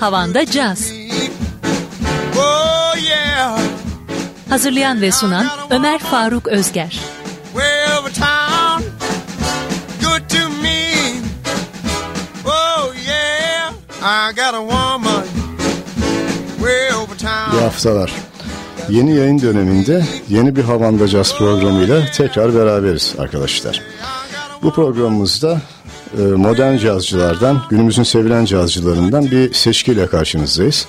Havanda Caz. Oh yeah. Hazırlayan ve sunan Ömer Faruk Özger. Way over town. Good to me. Oh yeah. I got a woman way over town. İyi haftalar. Yeni yayın döneminde yeni bir Havanda Jazz programıyla tekrar beraberiz arkadaşlar. Bu programımızda e, modern cazcılardan, günümüzün sevilen cazcılarından bir seçkiyle karşınızdayız.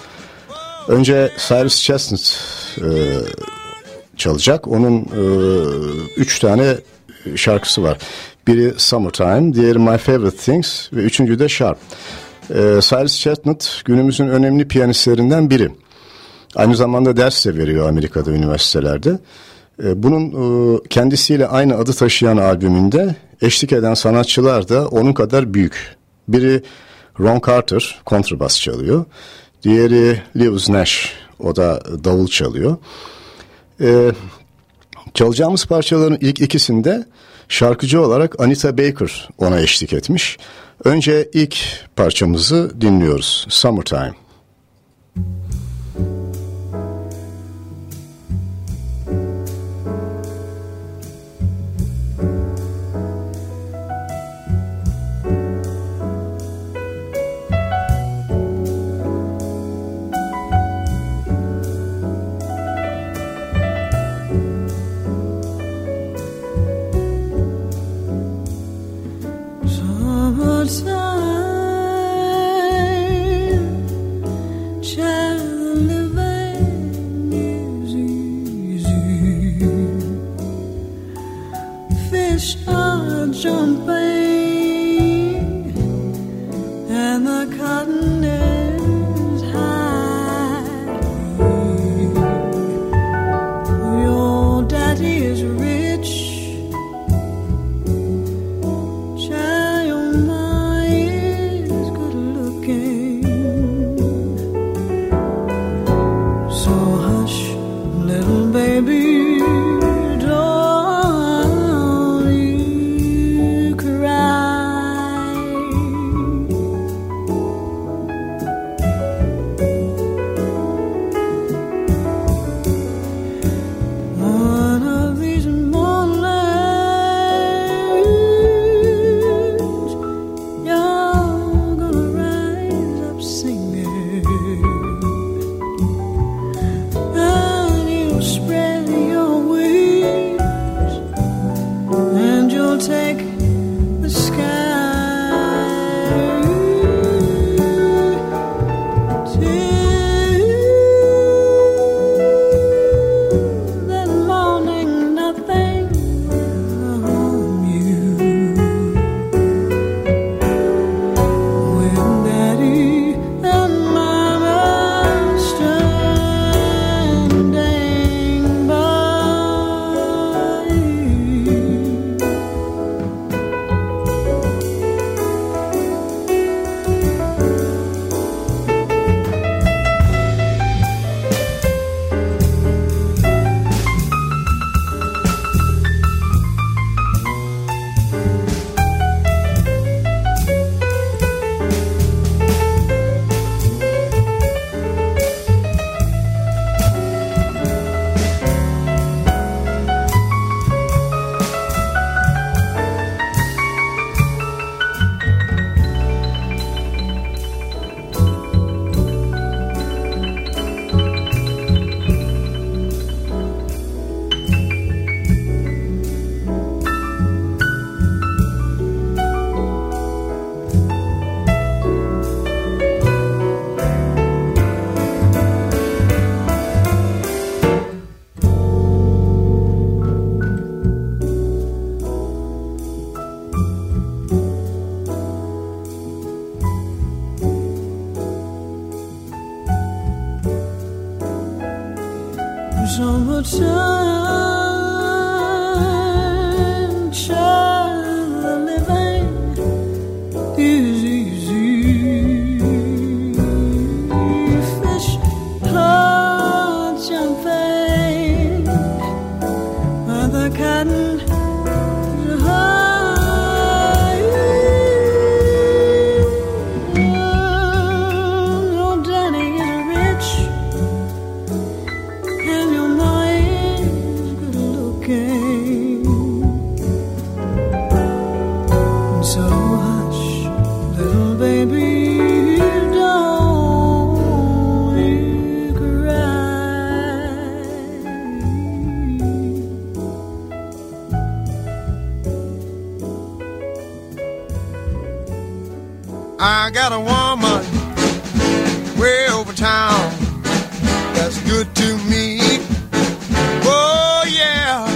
Önce Cyrus Chestnut e, çalacak. Onun e, üç tane şarkısı var. Biri Summertime, diğeri My Favorite Things ve üçüncü de Sharp. Cyrus Chestnut günümüzün önemli piyanistlerinden biri. Aynı zamanda ders de veriyor Amerika'da üniversitelerde. Bunun kendisiyle aynı adı taşıyan albümünde eşlik eden sanatçılar da onun kadar büyük. Biri Ron Carter kontrabas çalıyor. Diğeri Lewis Nash o da davul çalıyor. Ee, çalacağımız parçaların ilk ikisinde şarkıcı olarak Anita Baker ona eşlik etmiş. Önce ilk parçamızı dinliyoruz. Summertime. The got a woman way over town that's good to me. Oh yeah.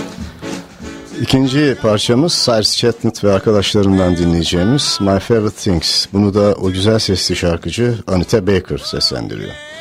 İkinci parçamız Cyrus Chestnut ve arkadaşlarından dinleyeceğimiz My Favorite Things. Bunu da o güzel sesli şarkıcı Anita Baker seslendiriyor.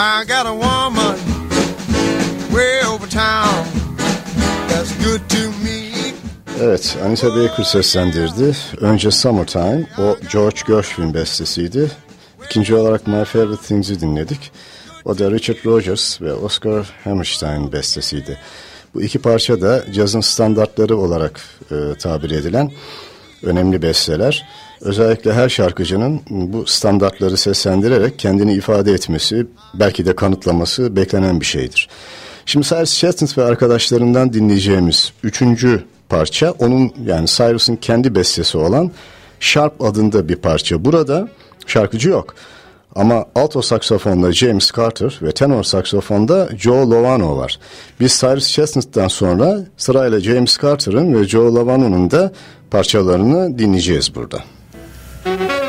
I got a woman way over town that's good to me. Evet, Anita Baker seslendirdi. Önce Summertime, o George Gershwin bestesiydi. İkinci olarak My Favorite Things'i dinledik. O da Richard Rogers ve Oscar Hammerstein bestesiydi. Bu iki parça da cazın standartları olarak e, tabir edilen önemli besteler. Özellikle her şarkıcının bu standartları seslendirerek kendini ifade etmesi, belki de kanıtlaması beklenen bir şeydir. Şimdi Cyrus Chestnut ve arkadaşlarından dinleyeceğimiz üçüncü parça, onun yani Cyrus'ın kendi bestesi olan Sharp adında bir parça. Burada şarkıcı yok. Ama alto saksafonda James Carter ve tenor saksafonda Joe Lovano var. Biz Cyrus Chestnut'tan sonra sırayla James Carter'ın ve Joe Lovano'nun da parçalarını dinleyeceğiz burada. I got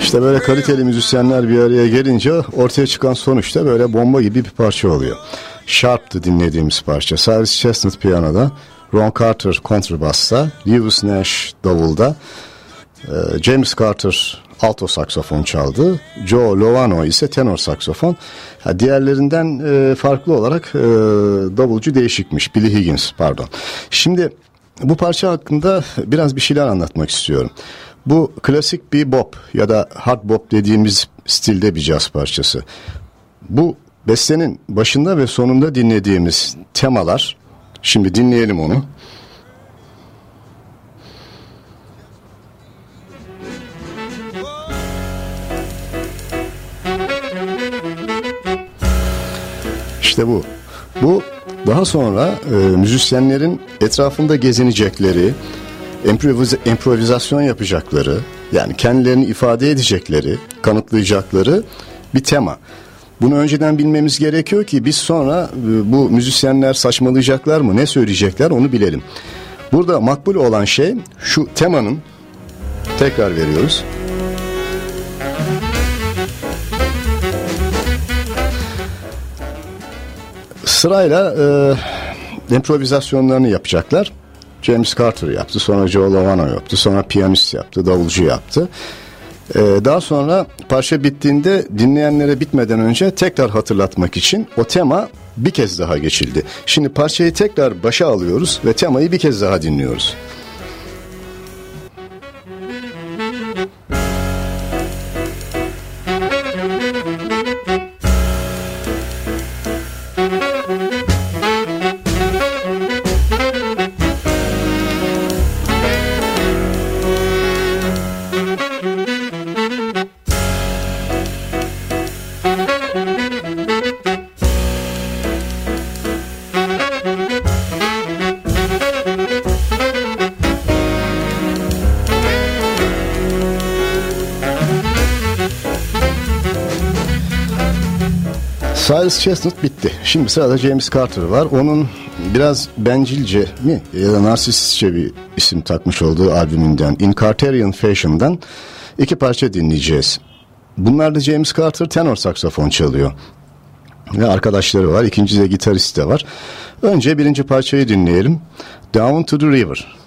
İşte böyle kaliteli müzisyenler bir araya gelince ortaya çıkan sonuçta böyle bomba gibi bir parça oluyor. Sharp'tı dinlediğimiz parça. Cyrus Chestnut piyanoda, Ron Carter kontrabasta, Lewis Nash davulda, e, James Carter alto saksofon çaldı. Joe Lovano ise tenor saksofon. Ha, diğerlerinden e, farklı olarak e, davulcu değişikmiş. Billy Higgins pardon. Şimdi bu parça hakkında biraz bir şeyler anlatmak istiyorum. Bu klasik bir bop ya da hard bop dediğimiz stilde bir caz parçası. Bu bestenin başında ve sonunda dinlediğimiz temalar, şimdi dinleyelim onu. İşte bu. Bu daha sonra e, müzisyenlerin etrafında gezinecekleri, improviz improvizasyon yapacakları, yani kendilerini ifade edecekleri, kanıtlayacakları bir tema. Bunu önceden bilmemiz gerekiyor ki biz sonra e, bu müzisyenler saçmalayacaklar mı, ne söyleyecekler onu bilelim. Burada makbul olan şey şu temanın tekrar veriyoruz. Sırayla e, improvizasyonlarını yapacaklar. James Carter yaptı, sonra Joe Lovano yaptı, sonra piyanist yaptı, davulcu yaptı. Ee, daha sonra parça bittiğinde dinleyenlere bitmeden önce tekrar hatırlatmak için o tema bir kez daha geçildi. Şimdi parçayı tekrar başa alıyoruz ve temayı bir kez daha dinliyoruz. Chestnut bitti. Şimdi sırada James Carter var. Onun biraz bencilce mi ya da narsistçe bir isim takmış olduğu albümünden In Carterian Fashion'dan iki parça dinleyeceğiz. Bunlar da James Carter tenor saksafon çalıyor. Ve arkadaşları var. İkinci de gitarist de var. Önce birinci parçayı dinleyelim. Down to the River.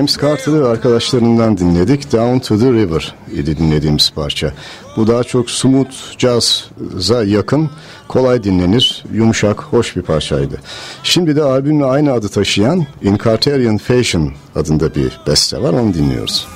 James Carter'ı arkadaşlarından dinledik. Down to the River idi dinlediğimiz parça. Bu daha çok smooth jazz'a yakın, kolay dinlenir, yumuşak, hoş bir parçaydı. Şimdi de albümle aynı adı taşıyan In Carterian Fashion adında bir beste var, onu dinliyoruz.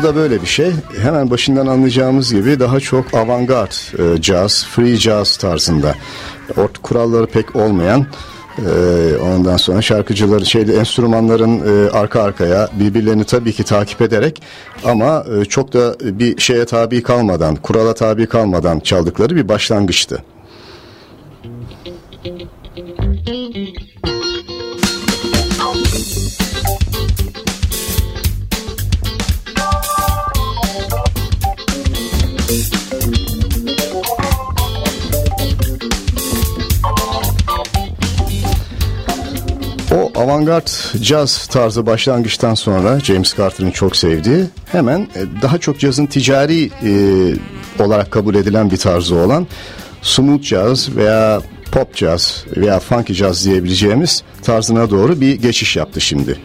Bu da böyle bir şey. Hemen başından anlayacağımız gibi daha çok avantgard e, jazz, free jazz tarzında. Ort kuralları pek olmayan e, ondan sonra şarkıcıları şeyli enstrümanların e, arka arkaya birbirlerini tabii ki takip ederek ama e, çok da bir şeye tabi kalmadan, kurala tabi kalmadan çaldıkları bir başlangıçtı. Avantgard caz tarzı başlangıçtan sonra James Carter'ın çok sevdiği hemen e, daha çok cazın ticari e, olarak kabul edilen bir tarzı olan smooth jazz veya pop jazz veya funky jazz diyebileceğimiz tarzına doğru bir geçiş yaptı şimdi.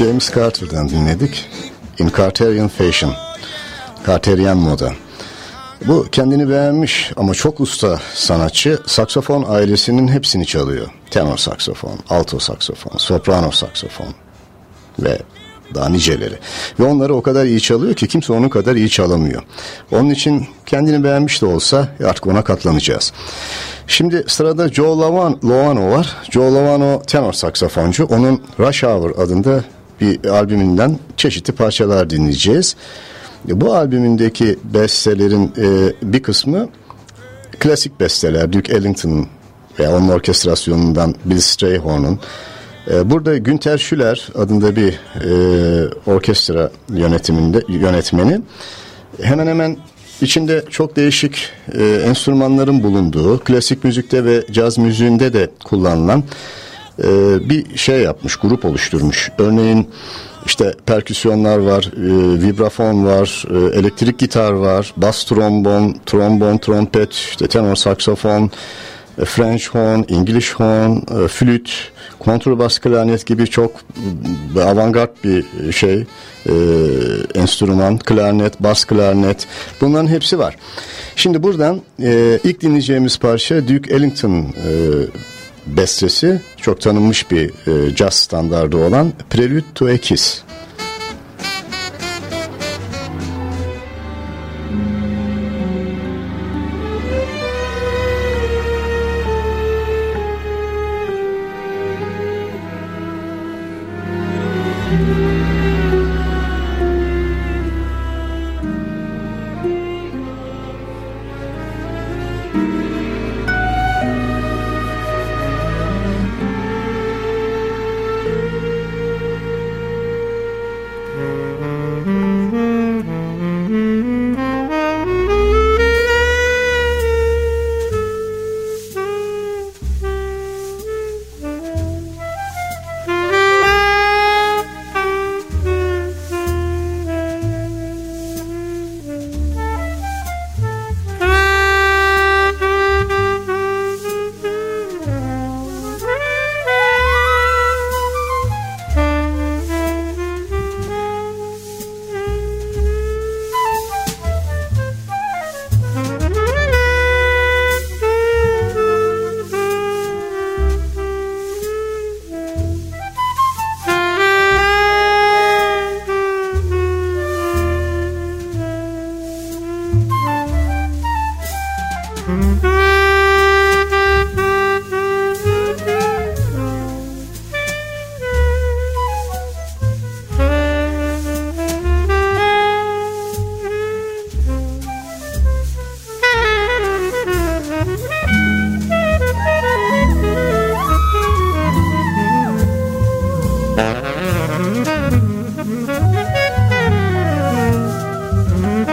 James Carter'dan dinledik. In Carterian Fashion. Carterian moda. Bu kendini beğenmiş ama çok usta sanatçı saksofon ailesinin hepsini çalıyor. Tenor saksofon, alto saksofon, soprano saksofon ve daha niceleri. Ve onları o kadar iyi çalıyor ki kimse onun kadar iyi çalamıyor. Onun için kendini beğenmiş de olsa artık ona katlanacağız. Şimdi sırada Joe Lovano var. Joe Lovano tenor saksafoncu. Onun Rush Hour adında bir albümünden çeşitli parçalar dinleyeceğiz. Bu albümündeki bestelerin e, bir kısmı klasik besteler. Duke Ellington'ın veya onun orkestrasyonundan Bill Strayhorn'un. E, burada Günter Schüler adında bir e, orkestra yönetiminde yönetmeni hemen hemen içinde çok değişik e, enstrümanların bulunduğu klasik müzikte ve caz müziğinde de kullanılan e, bir şey yapmış, grup oluşturmuş. Örneğin işte perküsyonlar var, e, vibrafon var, e, elektrik gitar var, bas trombon, trombon, trompet, işte tenor saksofon, e, French horn, English horn, e, flüt, kontrabas klarnet gibi çok e, avantgard bir şey, e, enstrüman, klarnet, bas klarnet bunların hepsi var. Şimdi buradan e, ilk dinleyeceğimiz parça Duke Ellington e, bestesi çok tanınmış bir e, jazz standardı olan Prelude to a Kiss.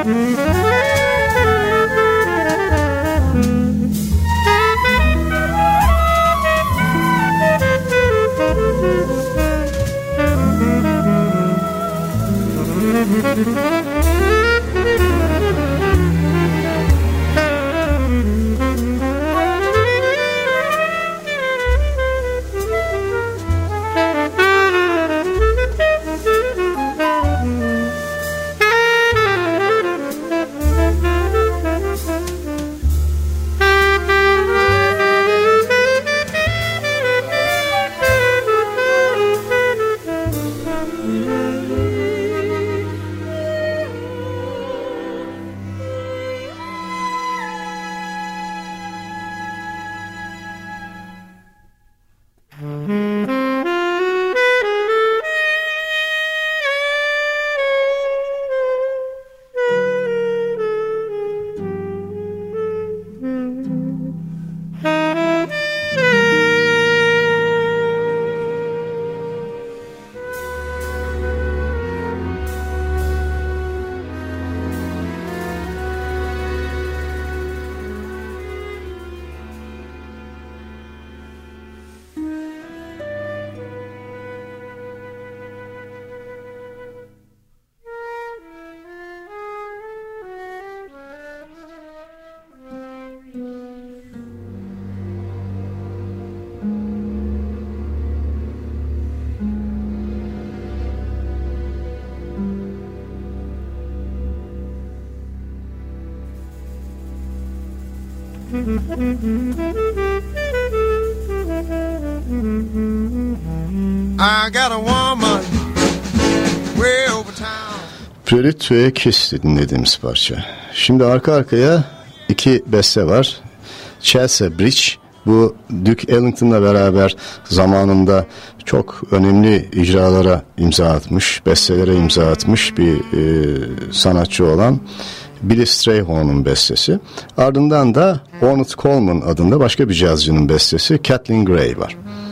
Mm-hmm. Prelude a Kiss dinlediğimiz parça. Şimdi arka arkaya iki beste var. Chelsea Bridge bu Duke Ellington'la beraber zamanında çok önemli icralara imza atmış, bestelere imza atmış bir e, sanatçı olan Billy Strayhorn'un bestesi. Ardından da Ornette Coleman adında başka bir cazcının bestesi Kathleen Gray var. Bu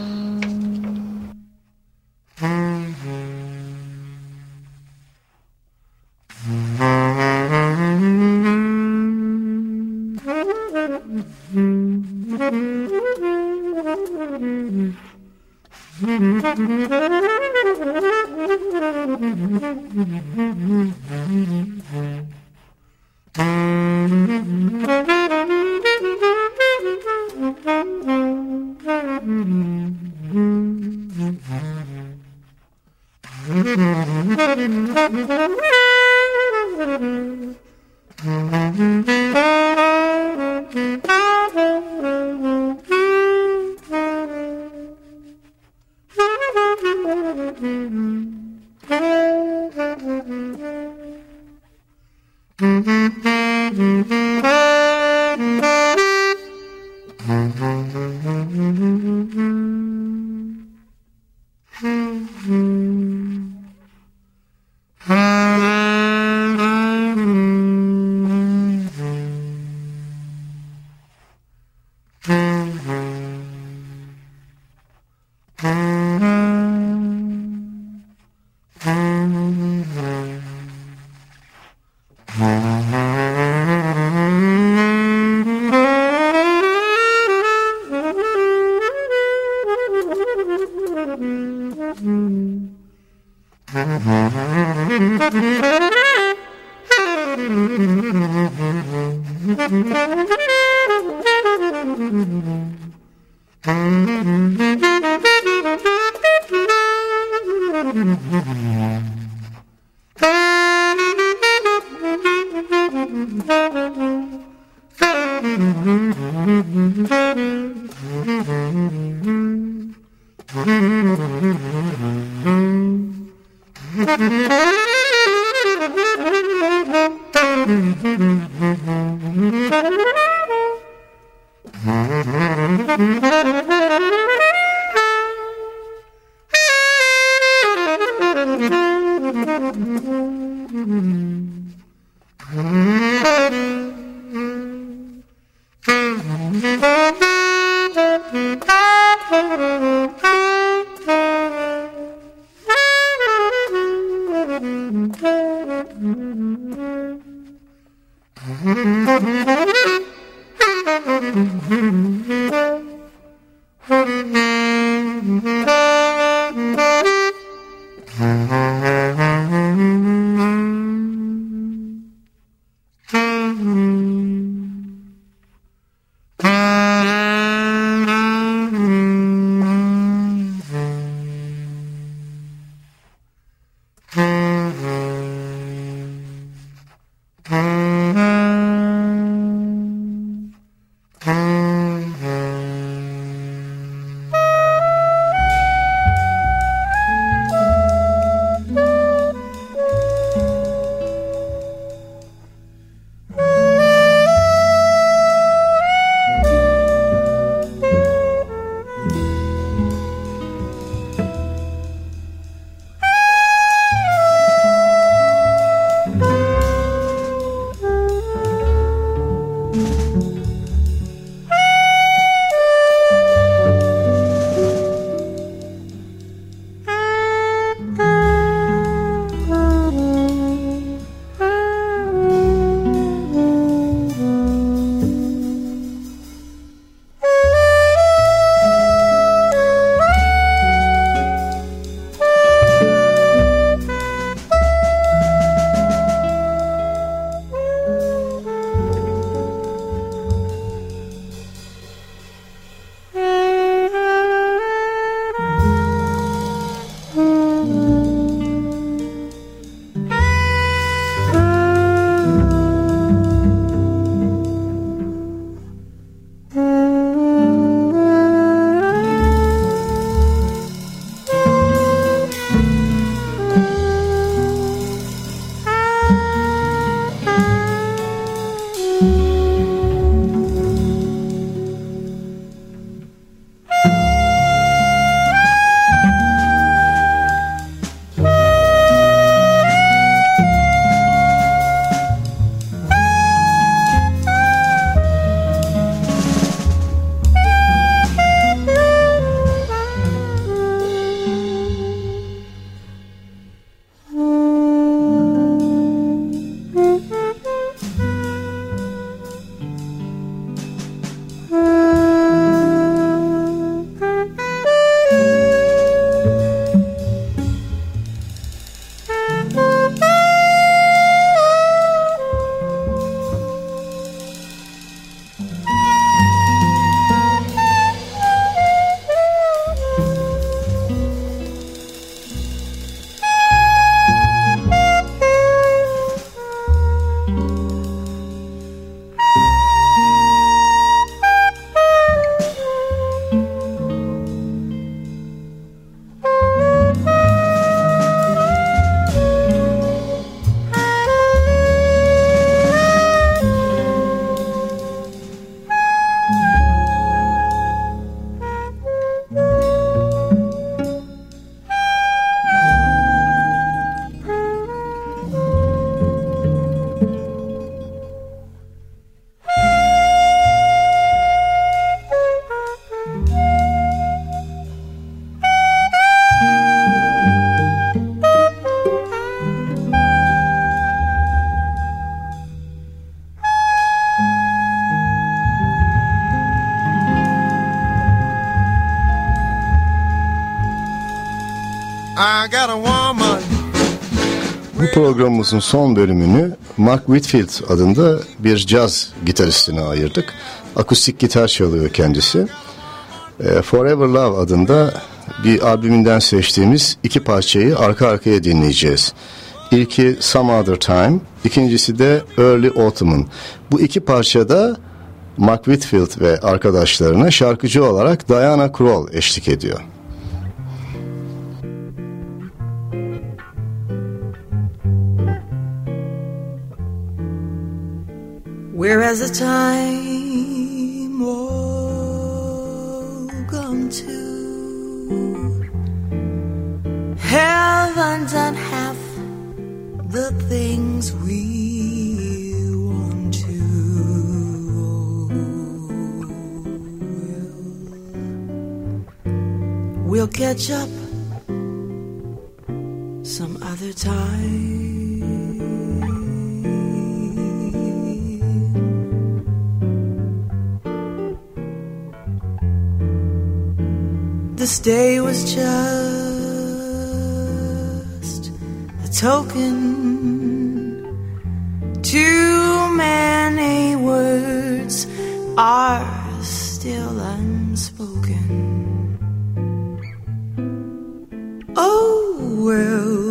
programımızın son bölümünü Mark Whitfield adında bir caz gitaristine ayırdık. Akustik gitar çalıyor kendisi. E, Forever Love adında bir albümünden seçtiğimiz iki parçayı arka arkaya dinleyeceğiz. İlki Some Other Time, ikincisi de Early Autumn'ın. Bu iki parçada Mark Whitfield ve arkadaşlarına şarkıcı olarak Diana Krall eşlik ediyor. Whereas the time all gone to haven't done half the things we want to. We'll, we'll catch up some other time. This day was just a token. Too many words are still unspoken. Oh, well,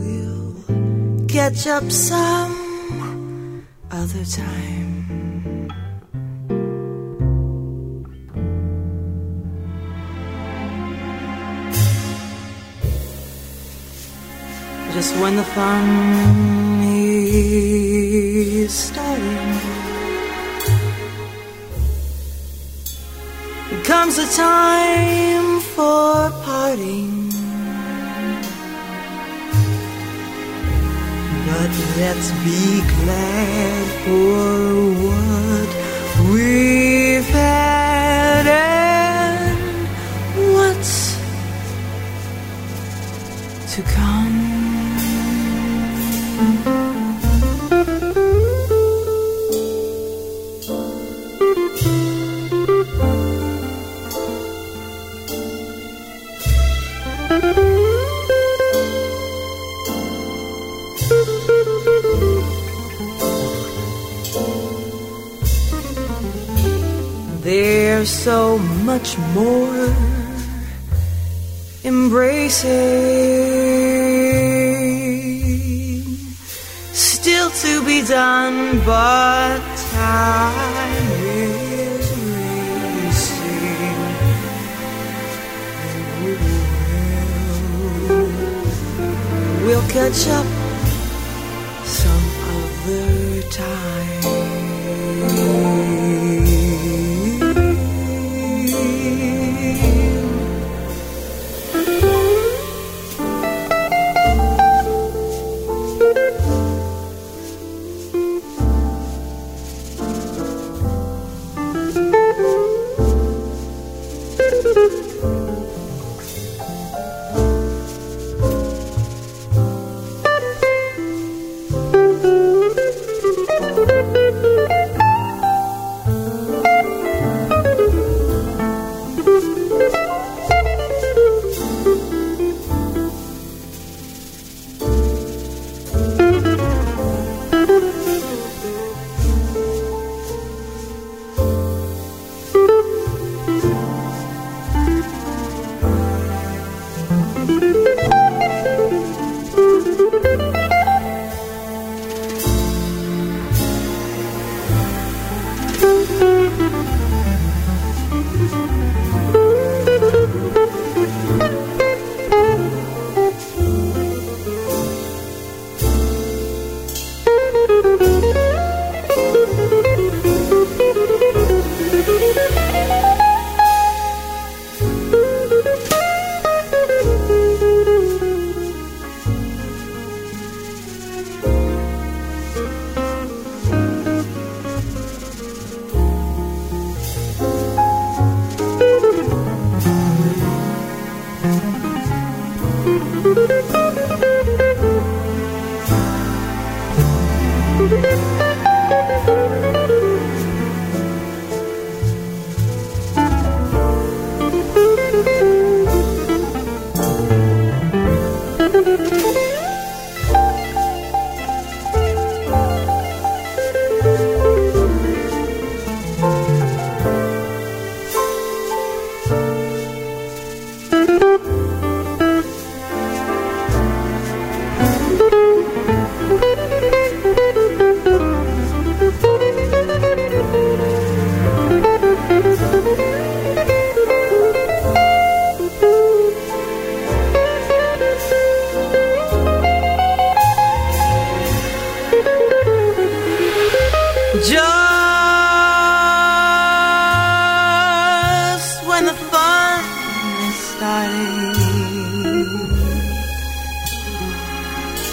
we'll catch up some other time. Just when the fun is starting. Comes the time for parting. But let's be glad for what we've had embracing still to be done, but time is racing. We'll, we'll catch up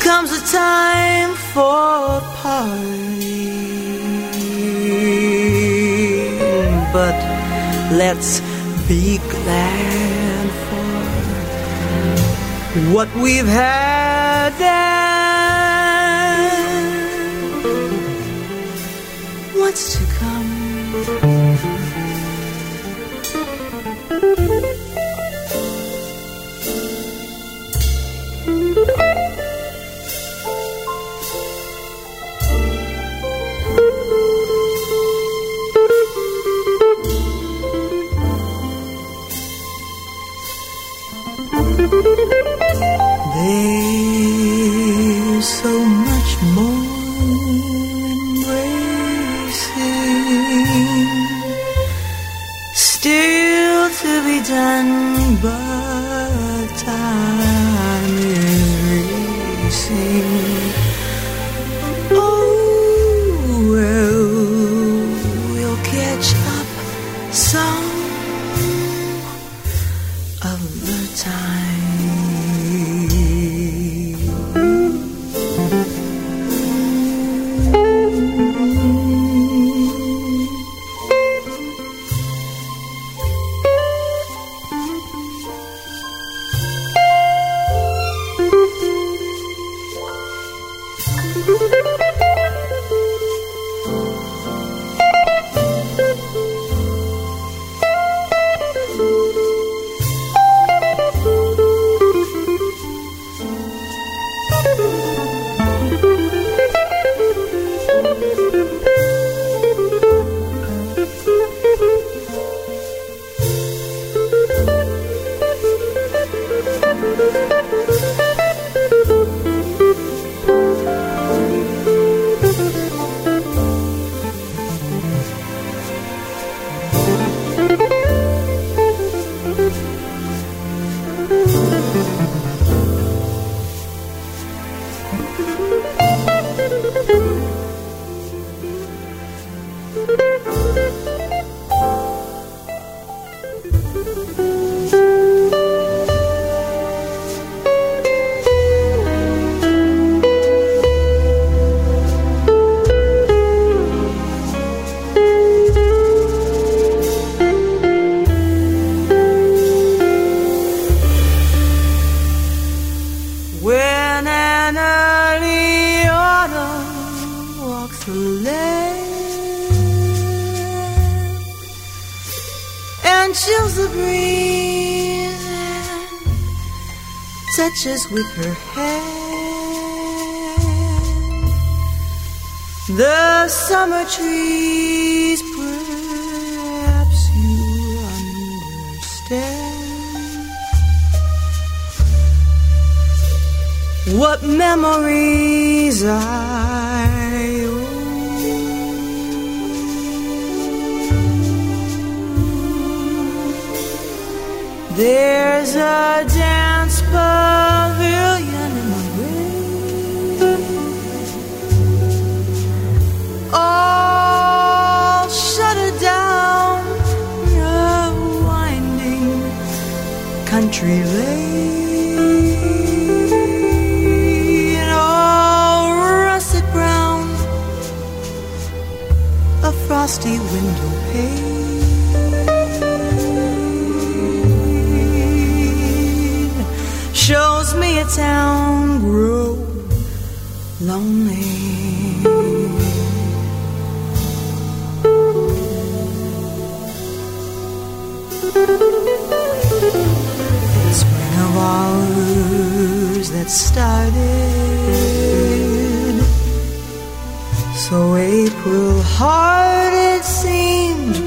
Comes a time for a party. But let's be glad for what we've had and what's to touches with her hand the summer trees. Perhaps you understand. what memories I owe. There's a dance pavilion all russet brown, a frosty window pane shows me a town grow lonely. That started. So April heart it seemed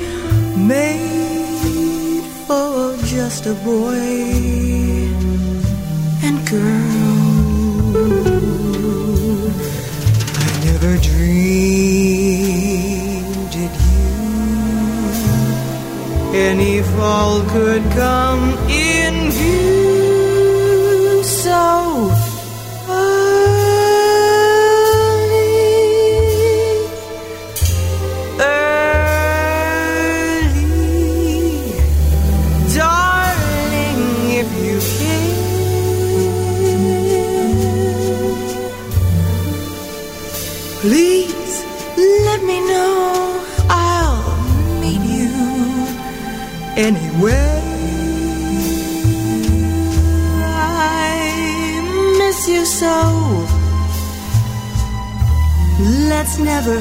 made for just a boy and girl. I never dreamed it you any fall could come in view It's never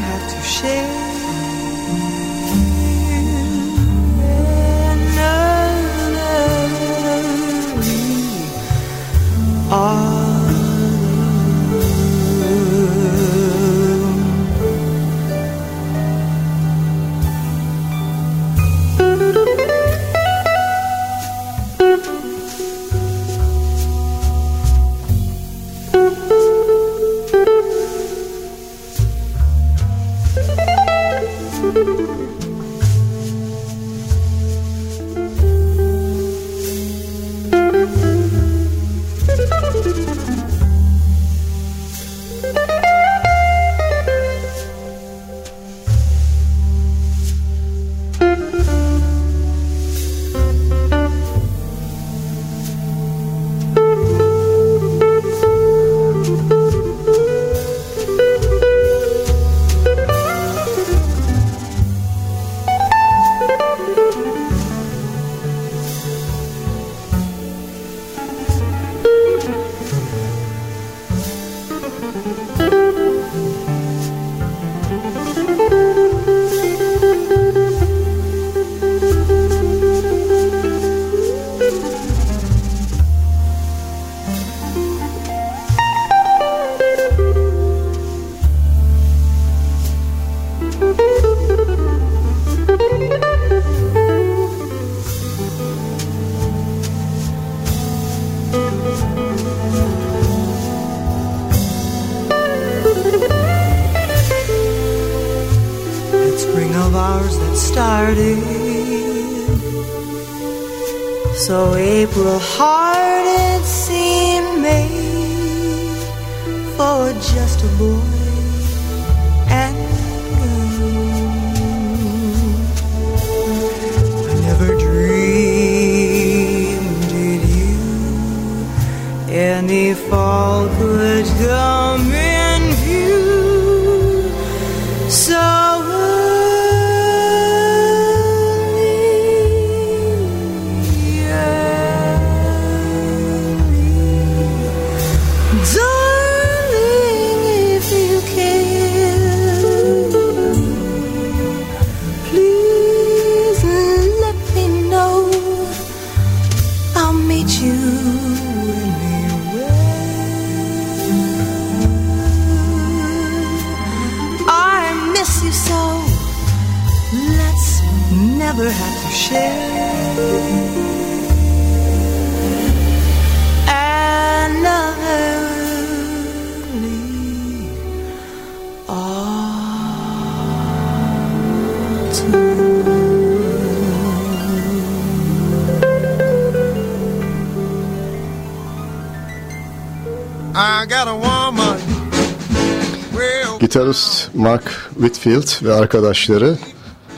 Gitarist Mark Whitfield ve arkadaşları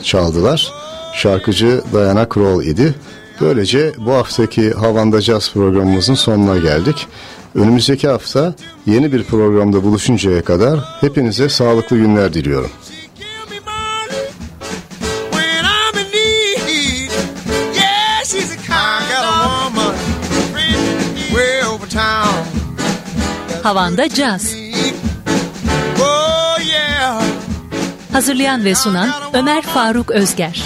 çaldılar. Şarkıcı Diana Kroll idi. Böylece bu haftaki Havanda Jazz programımızın sonuna geldik. Önümüzdeki hafta yeni bir programda buluşuncaya kadar hepinize sağlıklı günler diliyorum. give me Hazırlayan ve sunan Ömer Faruk Özger.